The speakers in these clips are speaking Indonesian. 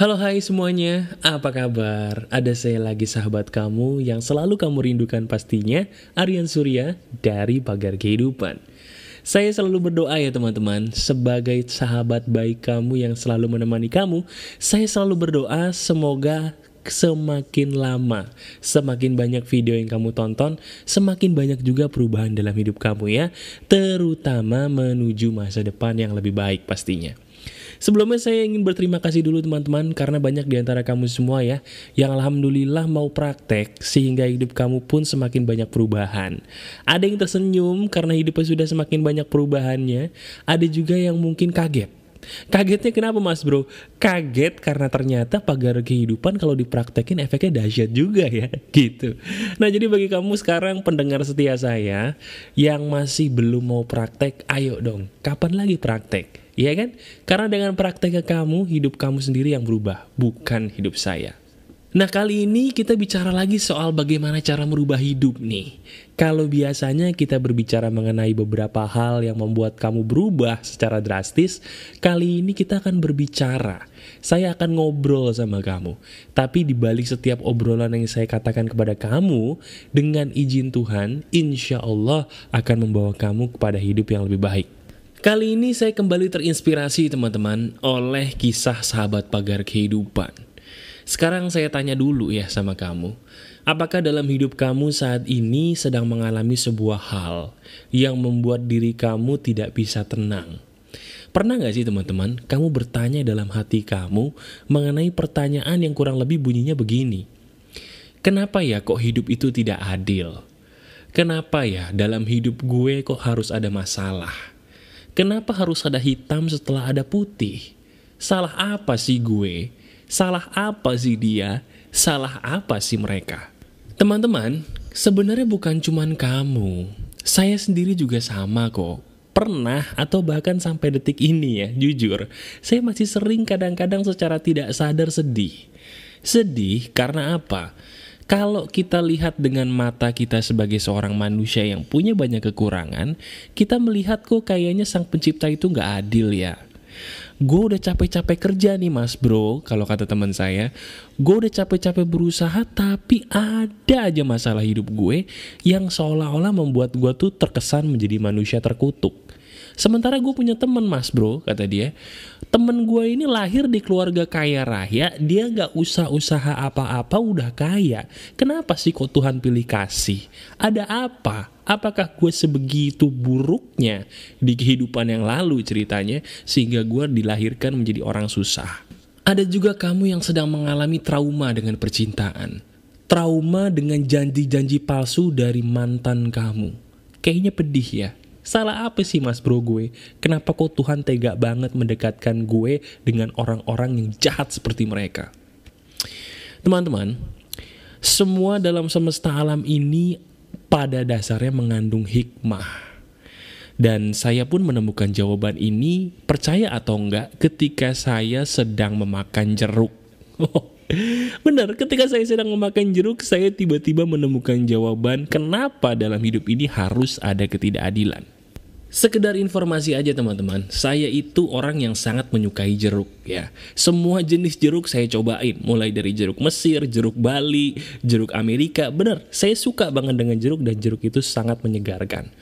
Halo hai semuanya, apa kabar? Ada saya lagi sahabat kamu yang selalu kamu rindukan pastinya, Aryan Surya dari Pagar Kehidupan. Saya selalu berdoa ya teman-teman, sebagai sahabat baik kamu yang selalu menemani kamu, saya selalu berdoa semoga semakin lama, semakin banyak video yang kamu tonton, semakin banyak juga perubahan dalam hidup kamu ya, terutama menuju masa depan yang lebih baik pastinya. Sebelumnya saya ingin berterima kasih dulu teman-teman karena banyak di antara kamu semua ya yang alhamdulillah mau praktek sehingga hidup kamu pun semakin banyak perubahan. Ada yang tersenyum karena hidupnya sudah semakin banyak perubahannya, ada juga yang mungkin kaget. Kagetnya kenapa mas bro? Kaget karena ternyata pagar kehidupan kalau dipraktekin efeknya dahsyat juga ya gitu. Nah jadi bagi kamu sekarang pendengar setia saya yang masih belum mau praktek, ayo dong kapan lagi praktek? Iya kan? Karena dengan prakteknya kamu, hidup kamu sendiri yang berubah, bukan hidup saya. Nah kali ini kita bicara lagi soal bagaimana cara merubah hidup nih. Kalau biasanya kita berbicara mengenai beberapa hal yang membuat kamu berubah secara drastis, kali ini kita akan berbicara. Saya akan ngobrol sama kamu. Tapi di balik setiap obrolan yang saya katakan kepada kamu, dengan izin Tuhan, insya Allah akan membawa kamu kepada hidup yang lebih baik. Kali ini saya kembali terinspirasi teman-teman oleh kisah sahabat pagar kehidupan. Sekarang saya tanya dulu ya sama kamu. Apakah dalam hidup kamu saat ini sedang mengalami sebuah hal yang membuat diri kamu tidak bisa tenang? Pernah gak sih teman-teman, kamu bertanya dalam hati kamu mengenai pertanyaan yang kurang lebih bunyinya begini. Kenapa ya kok hidup itu tidak adil? Kenapa ya dalam hidup gue kok harus ada masalah? Kenapa harus ada hitam setelah ada putih? Salah apa sih gue? Salah apa sih dia? Salah apa sih mereka? Teman-teman, sebenarnya bukan cuman kamu. Saya sendiri juga sama kok. Pernah atau bahkan sampai detik ini ya, jujur, saya masih sering kadang-kadang secara tidak sadar sedih. Sedih karena apa? Kalau kita lihat dengan mata kita sebagai seorang manusia yang punya banyak kekurangan, kita melihat kok kayaknya sang pencipta itu nggak adil ya. Gue udah capek-capek kerja nih mas bro, kalau kata teman saya. Gue udah capek-capek berusaha tapi ada aja masalah hidup gue yang seolah-olah membuat gue tuh terkesan menjadi manusia terkutuk. Sementara gue punya temen mas bro, kata dia. Temen gue ini lahir di keluarga kaya raya, dia gak usah usaha apa-apa udah kaya. Kenapa sih kok Tuhan pilih kasih? Ada apa? Apakah gue sebegitu buruknya di kehidupan yang lalu ceritanya sehingga gue dilahirkan menjadi orang susah? Ada juga kamu yang sedang mengalami trauma dengan percintaan. Trauma dengan janji-janji palsu dari mantan kamu. Kayaknya pedih ya. Salah apa sih mas bro gue? Kenapa kok Tuhan tega banget mendekatkan gue dengan orang-orang yang jahat seperti mereka? Teman-teman, semua dalam semesta alam ini pada dasarnya mengandung hikmah. Dan saya pun menemukan jawaban ini, percaya atau enggak, ketika saya sedang memakan jeruk. Benar, ketika saya sedang memakan jeruk, saya tiba-tiba menemukan jawaban kenapa dalam hidup ini harus ada ketidakadilan. Sekedar informasi aja teman-teman, saya itu orang yang sangat menyukai jeruk ya. Semua jenis jeruk saya cobain, mulai dari jeruk Mesir, jeruk Bali, jeruk Amerika. Benar, saya suka banget dengan jeruk dan jeruk itu sangat menyegarkan.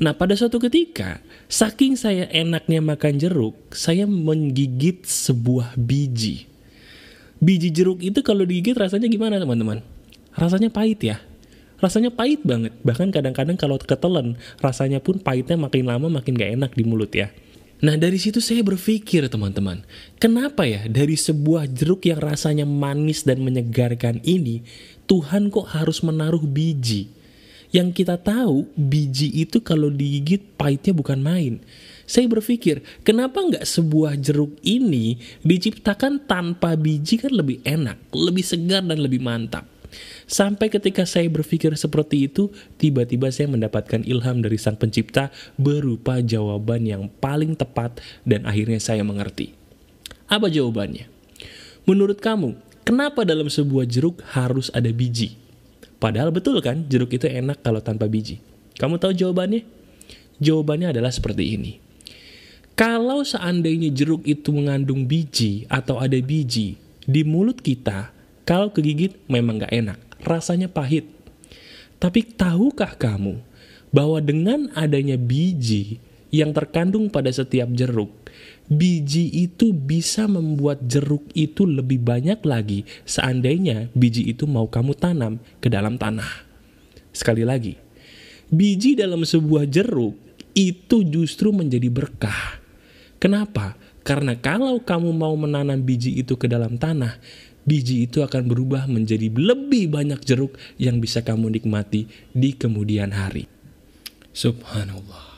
Nah pada suatu ketika, saking saya enaknya makan jeruk, saya menggigit sebuah biji biji jeruk itu kalau digigit rasanya gimana teman-teman? Rasanya pahit ya. Rasanya pahit banget. Bahkan kadang-kadang kalau ketelan, rasanya pun pahitnya makin lama makin gak enak di mulut ya. Nah dari situ saya berpikir teman-teman, kenapa ya dari sebuah jeruk yang rasanya manis dan menyegarkan ini, Tuhan kok harus menaruh biji? Yang kita tahu, biji itu kalau digigit pahitnya bukan main. Saya berpikir, kenapa nggak sebuah jeruk ini diciptakan tanpa biji kan lebih enak, lebih segar dan lebih mantap. Sampai ketika saya berpikir seperti itu, tiba-tiba saya mendapatkan ilham dari sang pencipta berupa jawaban yang paling tepat dan akhirnya saya mengerti. Apa jawabannya? Menurut kamu, kenapa dalam sebuah jeruk harus ada biji? Padahal betul kan, jeruk itu enak kalau tanpa biji. Kamu tahu jawabannya? Jawabannya adalah seperti ini. Kalau seandainya jeruk itu mengandung biji atau ada biji, di mulut kita, kalau kegigit memang gak enak, rasanya pahit. Tapi tahukah kamu bahwa dengan adanya biji yang terkandung pada setiap jeruk, biji itu bisa membuat jeruk itu lebih banyak lagi seandainya biji itu mau kamu tanam ke dalam tanah. Sekali lagi, biji dalam sebuah jeruk itu justru menjadi berkah. Kenapa? Karena kalau kamu mau menanam biji itu ke dalam tanah, biji itu akan berubah menjadi lebih banyak jeruk yang bisa kamu nikmati di kemudian hari. Subhanallah.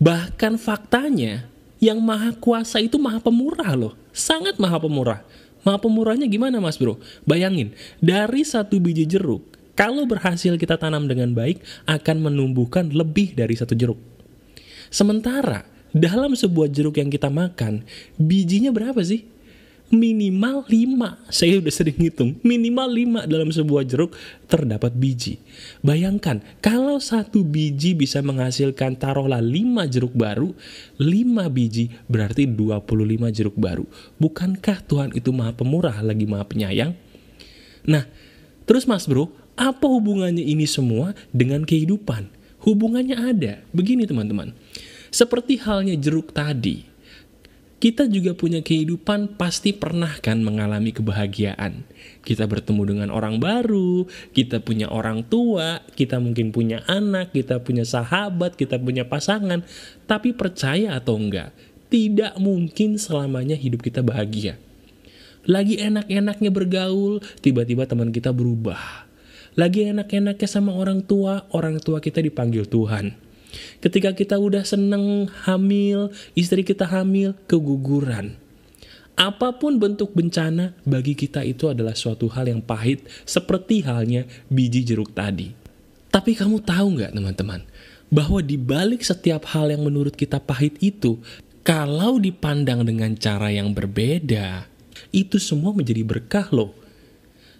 Bahkan faktanya, yang maha kuasa itu maha pemurah loh. Sangat maha pemurah. Maha pemurahnya gimana mas bro? Bayangin, dari satu biji jeruk, kalau berhasil kita tanam dengan baik, akan menumbuhkan lebih dari satu jeruk. Sementara, dalam sebuah jeruk yang kita makan, bijinya berapa sih? Minimal 5. Saya udah sering hitung, minimal 5 dalam sebuah jeruk terdapat biji. Bayangkan, kalau satu biji bisa menghasilkan taruhlah 5 jeruk baru, 5 biji berarti 25 jeruk baru. Bukankah Tuhan itu maha pemurah lagi maha penyayang? Nah, terus mas bro, apa hubungannya ini semua dengan kehidupan? Hubungannya ada. Begini teman-teman. Seperti halnya jeruk tadi, kita juga punya kehidupan pasti pernah kan mengalami kebahagiaan. Kita bertemu dengan orang baru, kita punya orang tua, kita mungkin punya anak, kita punya sahabat, kita punya pasangan. Tapi percaya atau enggak, tidak mungkin selamanya hidup kita bahagia. Lagi enak-enaknya bergaul, tiba-tiba teman kita berubah. Lagi enak-enaknya sama orang tua, orang tua kita dipanggil Tuhan Ketika kita udah seneng hamil, istri kita hamil, keguguran. Apa pun bentuk bencana, bagi kita itu adalah suatu hal yang pahit, seperti halnya biji jeruk tadi. Tapi kamu tahu nggak teman-teman, bahwa di balik setiap hal yang menurut kita pahit itu, kalau dipandang dengan cara yang berbeda, itu semua menjadi berkah loh.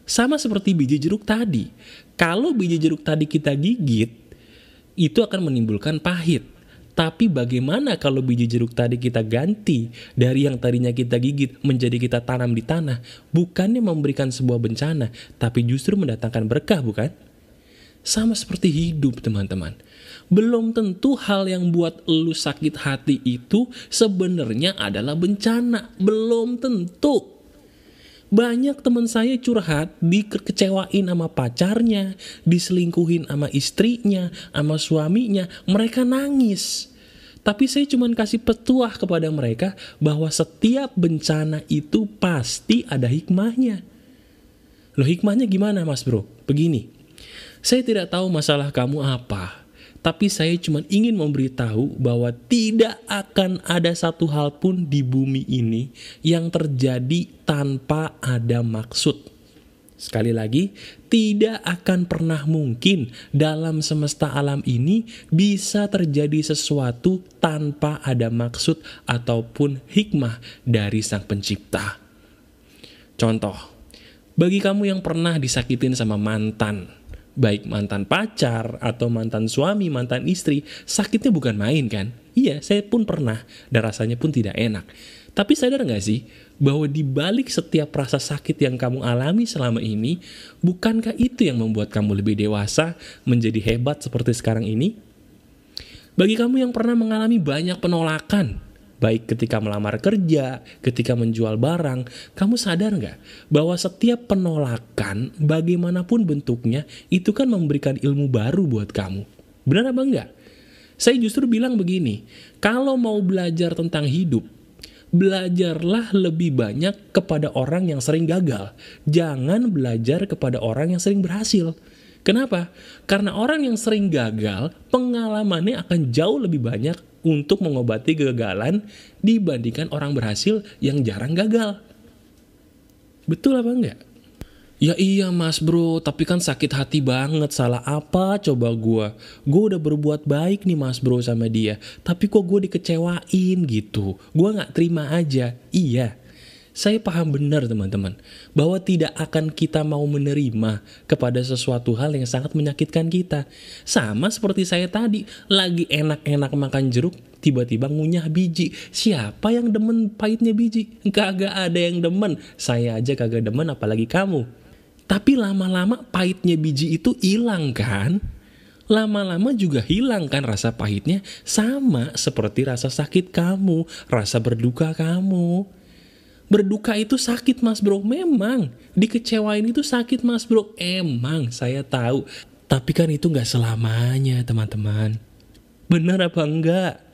Sama seperti biji jeruk tadi. Kalau biji jeruk tadi kita gigit, itu akan menimbulkan pahit. Tapi bagaimana kalau biji jeruk tadi kita ganti dari yang tadinya kita gigit menjadi kita tanam di tanah, bukannya memberikan sebuah bencana, tapi justru mendatangkan berkah, bukan? Sama seperti hidup, teman-teman. Belum tentu hal yang buat lu sakit hati itu sebenarnya adalah bencana. Belum tentu. Banyak teman saya curhat, dikecewain sama pacarnya, diselingkuhin sama istrinya, sama suaminya, mereka nangis. Tapi saya cuma kasih petuah kepada mereka bahwa setiap bencana itu pasti ada hikmahnya. Loh hikmahnya gimana mas bro? Begini, saya tidak tahu masalah kamu apa, tapi saya cuma ingin memberitahu bahwa tidak akan ada satu hal pun di bumi ini yang terjadi tanpa ada maksud. Sekali lagi, tidak akan pernah mungkin dalam semesta alam ini bisa terjadi sesuatu tanpa ada maksud ataupun hikmah dari Sang Pencipta. Contoh, bagi kamu yang pernah disakitin sama mantan, baik mantan pacar atau mantan suami, mantan istri, sakitnya bukan main kan? Iya, saya pun pernah dan rasanya pun tidak enak. Tapi sadar nggak sih bahwa di balik setiap rasa sakit yang kamu alami selama ini, bukankah itu yang membuat kamu lebih dewasa, menjadi hebat seperti sekarang ini? Bagi kamu yang pernah mengalami banyak penolakan, Baik ketika melamar kerja, ketika menjual barang, kamu sadar nggak bahwa setiap penolakan, bagaimanapun bentuknya, itu kan memberikan ilmu baru buat kamu. Benar apa enggak? Saya justru bilang begini, kalau mau belajar tentang hidup, belajarlah lebih banyak kepada orang yang sering gagal. Jangan belajar kepada orang yang sering berhasil. Kenapa? Karena orang yang sering gagal, pengalamannya akan jauh lebih banyak untuk mengobati kegagalan dibandingkan orang berhasil yang jarang gagal. Betul apa enggak? Ya iya mas bro, tapi kan sakit hati banget, salah apa coba gue? Gue udah berbuat baik nih mas bro sama dia, tapi kok gue dikecewain gitu? Gue gak terima aja, iya. Saya paham benar teman-teman, bahwa tidak akan kita mau menerima kepada sesuatu hal yang sangat menyakitkan kita. Sama seperti saya tadi, lagi enak-enak makan jeruk, tiba-tiba ngunyah biji. Siapa yang demen pahitnya biji? Kagak ada yang demen. Saya aja kagak demen apalagi kamu. Tapi lama-lama pahitnya biji itu hilang kan? Lama-lama juga hilang kan rasa pahitnya sama seperti rasa sakit kamu, rasa berduka kamu. Berduka itu sakit mas bro, memang. Dikecewain itu sakit mas bro, emang saya tahu. Tapi kan itu nggak selamanya teman-teman. Benar apa enggak?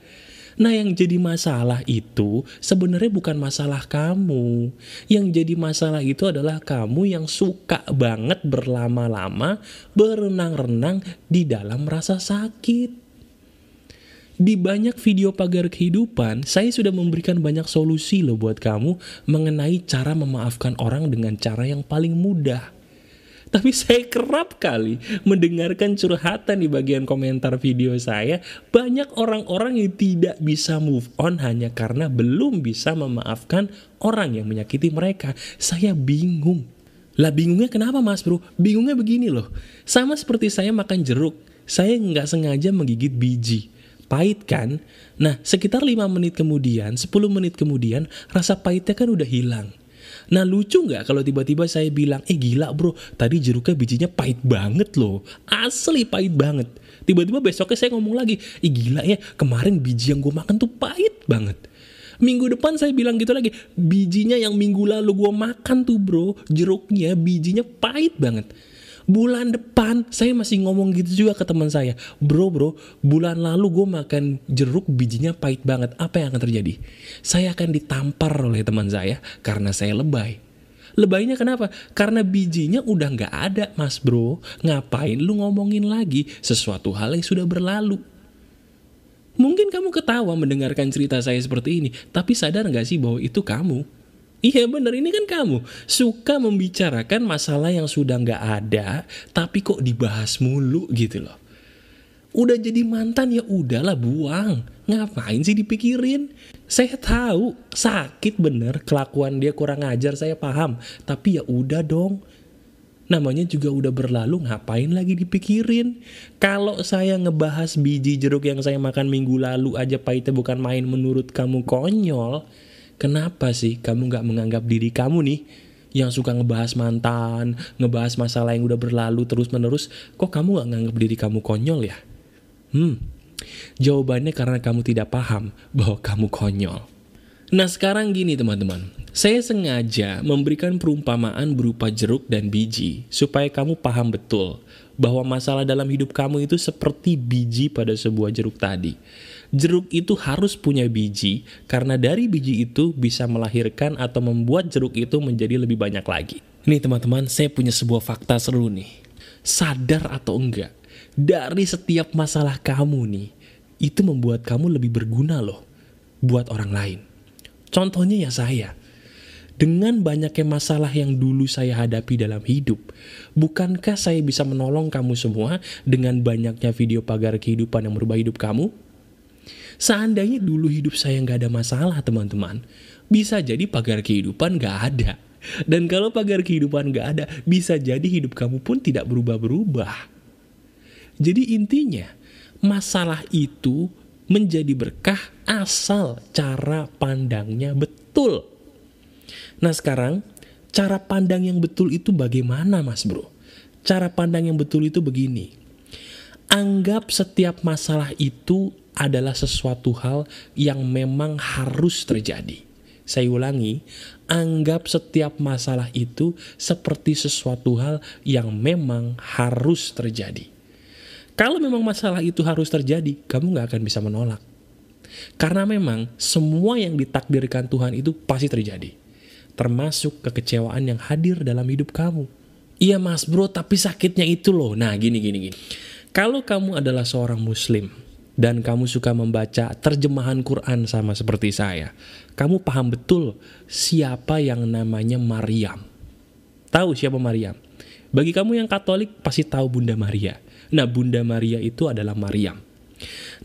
Nah yang jadi masalah itu sebenarnya bukan masalah kamu. Yang jadi masalah itu adalah kamu yang suka banget berlama-lama berenang-renang di dalam rasa sakit. Di banyak video pagar kehidupan, saya sudah memberikan banyak solusi loh buat kamu mengenai cara memaafkan orang dengan cara yang paling mudah. Tapi saya kerap kali mendengarkan curhatan di bagian komentar video saya, banyak orang-orang yang tidak bisa move on hanya karena belum bisa memaafkan orang yang menyakiti mereka. Saya bingung. Lah bingungnya kenapa mas bro? Bingungnya begini loh. Sama seperti saya makan jeruk, saya nggak sengaja menggigit biji pahit kan? Nah, sekitar 5 menit kemudian, 10 menit kemudian, rasa pahitnya kan udah hilang. Nah lucu nggak kalau tiba-tiba saya bilang, eh gila bro, tadi jeruknya bijinya pahit banget loh. Asli pahit banget. Tiba-tiba besoknya saya ngomong lagi, eh gila ya, kemarin biji yang gue makan tuh pahit banget. Minggu depan saya bilang gitu lagi, bijinya yang minggu lalu gue makan tuh bro, jeruknya bijinya pahit banget bulan depan saya masih ngomong gitu juga ke teman saya. Bro bro bulan lalu gue makan jeruk bijinya pahit banget. Apa yang akan terjadi? Saya akan ditampar oleh teman saya karena saya lebay. Lebaynya kenapa? Karena bijinya udah nggak ada mas bro. Ngapain lu ngomongin lagi sesuatu hal yang sudah berlalu? Mungkin kamu ketawa mendengarkan cerita saya seperti ini Tapi sadar nggak sih bahwa itu kamu Iya bener, ini kan kamu suka membicarakan masalah yang sudah nggak ada, tapi kok dibahas mulu gitu loh. Udah jadi mantan ya udahlah buang. Ngapain sih dipikirin? Saya tahu sakit bener, kelakuan dia kurang ajar saya paham, tapi ya udah dong. Namanya juga udah berlalu, ngapain lagi dipikirin? Kalau saya ngebahas biji jeruk yang saya makan minggu lalu aja pahitnya bukan main menurut kamu konyol, Kenapa sih kamu gak menganggap diri kamu nih yang suka ngebahas mantan, ngebahas masalah yang udah berlalu terus-menerus, kok kamu gak nganggap diri kamu konyol ya? Hmm, jawabannya karena kamu tidak paham bahwa kamu konyol. Nah sekarang gini teman-teman, saya sengaja memberikan perumpamaan berupa jeruk dan biji supaya kamu paham betul bahwa masalah dalam hidup kamu itu seperti biji pada sebuah jeruk tadi jeruk itu harus punya biji karena dari biji itu bisa melahirkan atau membuat jeruk itu menjadi lebih banyak lagi. Nih teman-teman, saya punya sebuah fakta seru nih. Sadar atau enggak, dari setiap masalah kamu nih, itu membuat kamu lebih berguna loh buat orang lain. Contohnya ya saya. Dengan banyaknya masalah yang dulu saya hadapi dalam hidup, bukankah saya bisa menolong kamu semua dengan banyaknya video pagar kehidupan yang merubah hidup kamu? Seandainya dulu hidup saya nggak ada masalah teman-teman, bisa jadi pagar kehidupan nggak ada. Dan kalau pagar kehidupan nggak ada, bisa jadi hidup kamu pun tidak berubah-berubah. Jadi intinya, masalah itu menjadi berkah asal cara pandangnya betul. Nah sekarang, cara pandang yang betul itu bagaimana mas bro? Cara pandang yang betul itu begini. Anggap setiap masalah itu adalah sesuatu hal yang memang harus terjadi. Saya ulangi, anggap setiap masalah itu seperti sesuatu hal yang memang harus terjadi. Kalau memang masalah itu harus terjadi, kamu gak akan bisa menolak. Karena memang semua yang ditakdirkan Tuhan itu pasti terjadi. Termasuk kekecewaan yang hadir dalam hidup kamu. Iya mas bro, tapi sakitnya itu loh. Nah gini gini gini. Kalau kamu adalah seorang muslim, dan kamu suka membaca terjemahan Quran sama seperti saya, kamu paham betul siapa yang namanya Maryam. Tahu siapa Maryam? Bagi kamu yang Katolik pasti tahu Bunda Maria. Nah, Bunda Maria itu adalah Maryam.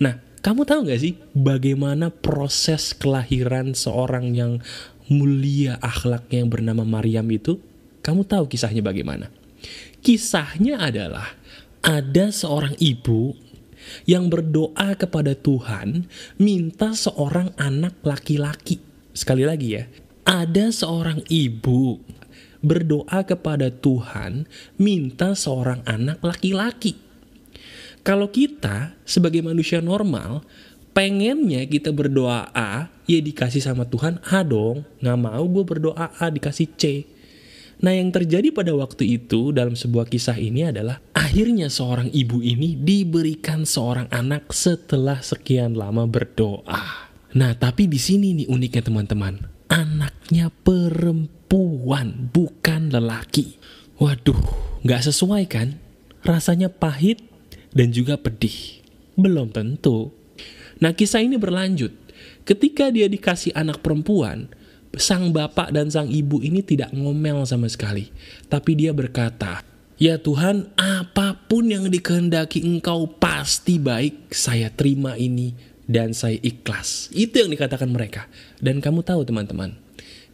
Nah, kamu tahu gak sih bagaimana proses kelahiran seorang yang mulia akhlaknya yang bernama Maryam itu, kamu tahu kisahnya bagaimana? Kisahnya adalah ada seorang ibu yang berdoa kepada Tuhan minta seorang anak laki-laki. Sekali lagi ya, ada seorang ibu berdoa kepada Tuhan minta seorang anak laki-laki. Kalau kita sebagai manusia normal, pengennya kita berdoa A, ya dikasih sama Tuhan A dong. Nggak mau gue berdoa A dikasih C. Nah yang terjadi pada waktu itu dalam sebuah kisah ini adalah akhirnya seorang ibu ini diberikan seorang anak setelah sekian lama berdoa. Nah tapi di sini nih uniknya teman-teman, anaknya perempuan bukan lelaki. Waduh, nggak sesuai kan? Rasanya pahit dan juga pedih. Belum tentu. Nah kisah ini berlanjut. Ketika dia dikasih anak perempuan, sang bapak dan sang ibu ini tidak ngomel sama sekali. Tapi dia berkata, Ya Tuhan, apa pun yang dikehendaki engkau pasti baik, saya terima ini dan saya ikhlas. Itu yang dikatakan mereka. Dan kamu tahu teman-teman,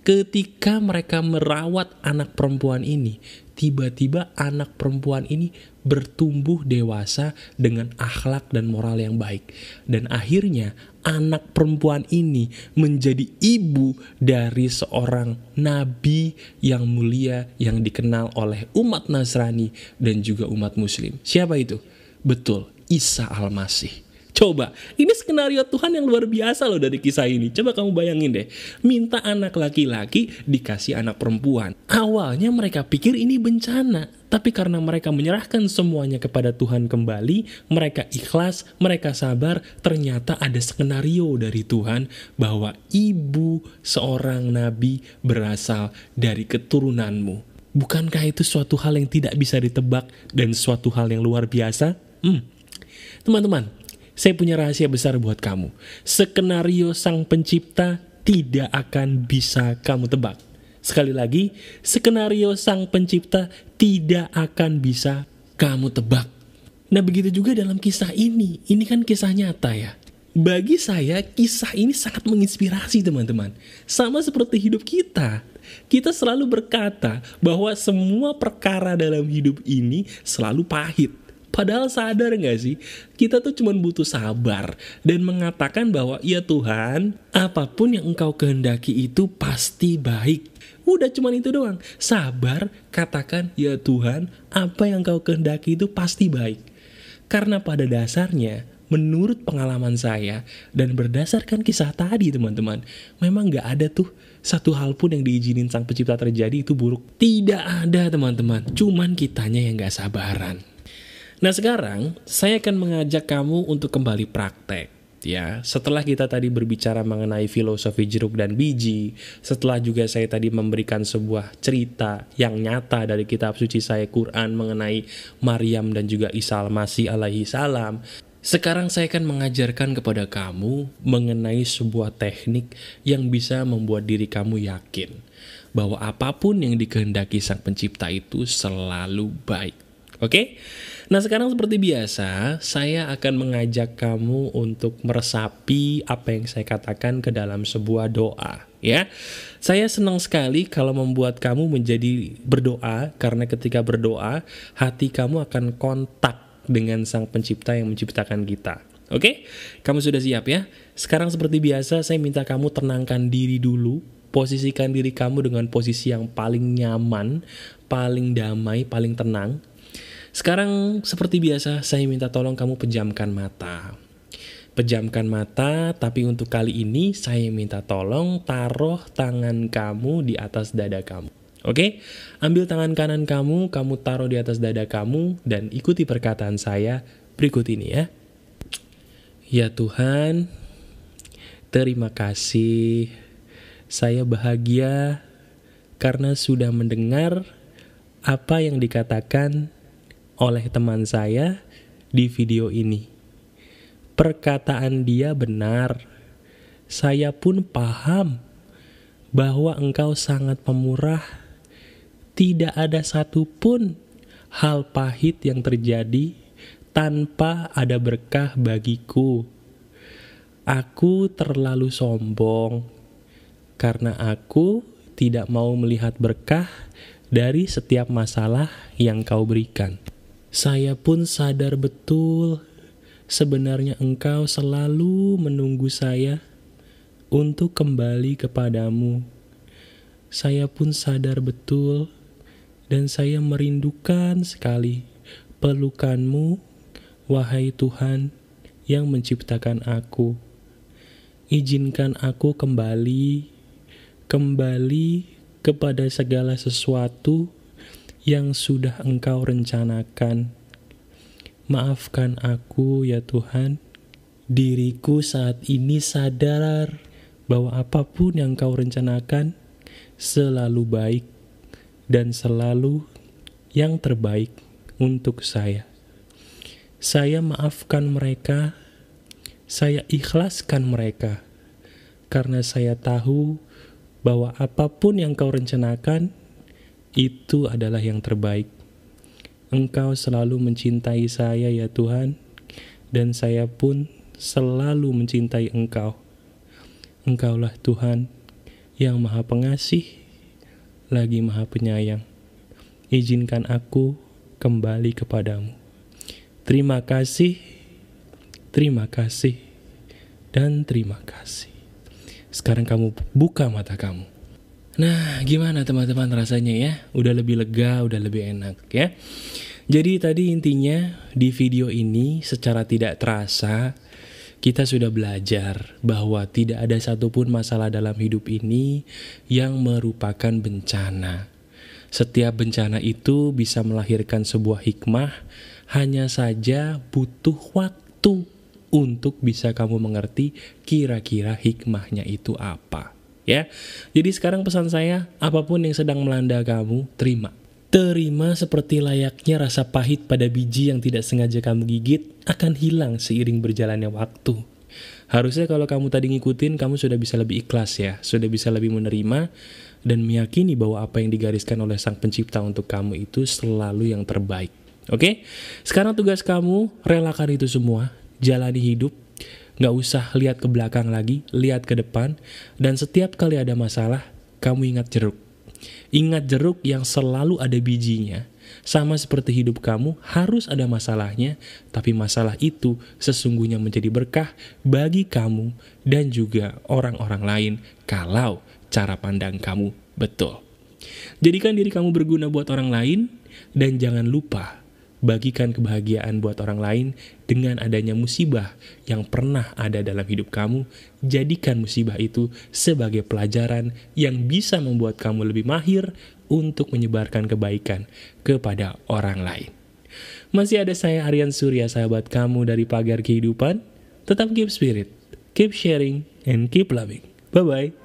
ketika mereka merawat anak perempuan ini, tiba-tiba anak perempuan ini bertumbuh dewasa dengan akhlak dan moral yang baik. Dan akhirnya anak perempuan ini menjadi ibu dari seorang nabi yang mulia yang dikenal oleh umat Nasrani dan juga umat muslim. Siapa itu? Betul, Isa Al-Masih. Coba, ini skenario Tuhan yang luar biasa loh dari kisah ini. Coba kamu bayangin deh, minta anak laki-laki dikasih anak perempuan. Awalnya mereka pikir ini bencana, tapi karena mereka menyerahkan semuanya kepada Tuhan kembali, mereka ikhlas, mereka sabar, ternyata ada skenario dari Tuhan bahwa ibu seorang nabi berasal dari keturunanmu. Bukankah itu suatu hal yang tidak bisa ditebak dan suatu hal yang luar biasa? Hmm. Teman-teman, saya punya rahasia besar buat kamu. Skenario sang pencipta tidak akan bisa kamu tebak. Sekali lagi, skenario sang pencipta tidak akan bisa kamu tebak. Nah begitu juga dalam kisah ini. Ini kan kisah nyata ya. Bagi saya, kisah ini sangat menginspirasi teman-teman. Sama seperti hidup kita. Kita selalu berkata bahwa semua perkara dalam hidup ini selalu pahit Padahal sadar gak sih, kita tuh cuma butuh sabar dan mengatakan bahwa ya Tuhan, apa pun yang engkau kehendaki itu pasti baik. Udah cuma itu doang, sabar, katakan ya Tuhan, apa yang engkau kehendaki itu pasti baik. Karena pada dasarnya, menurut pengalaman saya dan berdasarkan kisah tadi teman-teman, memang gak ada tuh satu hal pun yang diizinin sang pencipta terjadi itu buruk. Tidak ada teman-teman, cuman kitanya yang gak sabaran. Nah sekarang saya akan mengajak kamu untuk kembali praktek ya. Setelah kita tadi berbicara mengenai filosofi jeruk dan biji, setelah juga saya tadi memberikan sebuah cerita yang nyata dari kitab suci saya Quran mengenai Maryam dan juga Isa al-Masih alaihi salam, sekarang saya akan mengajarkan kepada kamu mengenai sebuah teknik yang bisa membuat diri kamu yakin bahwa apa pun yang dikehendaki sang pencipta itu selalu baik. Oke? Nah sekarang seperti biasa, saya akan mengajak kamu untuk meresapi apa yang saya katakan ke dalam sebuah doa. Ya, saya senang sekali kalau membuat kamu menjadi berdoa karena ketika berdoa hati kamu akan kontak dengan Sang Pencipta yang menciptakan kita. Oke, kamu sudah siap ya? Sekarang seperti biasa, saya minta kamu tenangkan diri dulu, posisikan diri kamu dengan posisi yang paling nyaman, paling damai, paling tenang. Sekarang seperti biasa saya minta tolong kamu pejamkan mata. Pejamkan mata, tapi untuk kali ini saya minta tolong taruh tangan kamu di atas dada kamu. Oke, ambil tangan kanan kamu, kamu taruh di atas dada kamu, dan ikuti perkataan saya berikut ini ya. Ya Tuhan, terima kasih. Saya bahagia karena sudah mendengar apa yang dikatakan oleh teman saya di video ini. Perkataan dia benar. Saya pun paham bahwa engkau sangat pemurah. Tidak ada satupun hal pahit yang terjadi tanpa ada berkah bagiku. Aku terlalu sombong karena aku tidak mau melihat berkah dari setiap masalah yang kau berikan. Saya pun sadar betul, sebenarnya engkau selalu menunggu saya untuk kembali kepadamu. Saya pun sadar betul, dan saya merindukan sekali pelukanmu, wahai Tuhan yang menciptakan aku. Izinkan aku kembali, kembali kepada segala sesuatu yang sudah Engkau rencanakan. Maafkan aku, ya Tuhan. Diriku saat ini sadar bahwa apa pun yang Kau rencanakan selalu baik dan selalu yang terbaik untuk saya. Saya maafkan mereka saya ikhlaskan mereka karena saya tahu bahwa apa pun yang kau rencanakan itu adalah yang terbaik. Engkau selalu mencintai saya ya Tuhan dan saya pun selalu mencintai Engkau. Engkaulah Tuhan yang Maha Pengasih lagi Maha Penyayang. Izinkan aku kembali kepadamu. Terima kasih terima kasih, dan terima kasih. Sekarang kamu buka mata kamu. Nah, gimana teman-teman rasanya ya? Udah lebih lega, udah lebih enak ya. Jadi tadi intinya di video ini secara tidak terasa kita sudah belajar bahwa tidak ada satupun masalah dalam hidup ini yang merupakan bencana. Setiap bencana itu bisa melahirkan sebuah hikmah, hanya saja butuh waktu untuk bisa kamu mengerti kira-kira hikmahnya itu apa. Ya, jadi sekarang pesan saya, apa pun yang sedang melanda kamu, terima. Terima seperti layaknya rasa pahit pada biji yang tidak sengaja kamu gigit akan hilang seiring berjalannya waktu. Harusnya kalau kamu tadi ngikutin, kamu sudah bisa lebih ikhlas ya, sudah bisa lebih menerima dan meyakini bahwa apa yang digariskan oleh Sang Pencipta untuk kamu itu selalu yang terbaik. Oke, sekarang tugas kamu relakan itu semua, jalani hidup, nggak usah lihat ke belakang lagi, lihat ke depan, dan setiap kali ada masalah, kamu ingat jeruk. Ingat jeruk yang selalu ada bijinya, sama seperti hidup kamu harus ada masalahnya, tapi masalah itu sesungguhnya menjadi berkah bagi kamu dan juga orang-orang lain kalau cara pandang kamu betul. Jadikan diri kamu berguna buat orang lain, dan jangan lupa bagikan kebahagiaan buat orang lain dengan adanya musibah yang pernah ada dalam hidup kamu. Jadikan musibah itu sebagai pelajaran yang bisa membuat kamu lebih mahir untuk menyebarkan kebaikan kepada orang lain. Masih ada saya Aryan Surya, sahabat kamu dari Pagar Kehidupan. Tetap keep spirit, keep sharing, and keep loving. Bye-bye.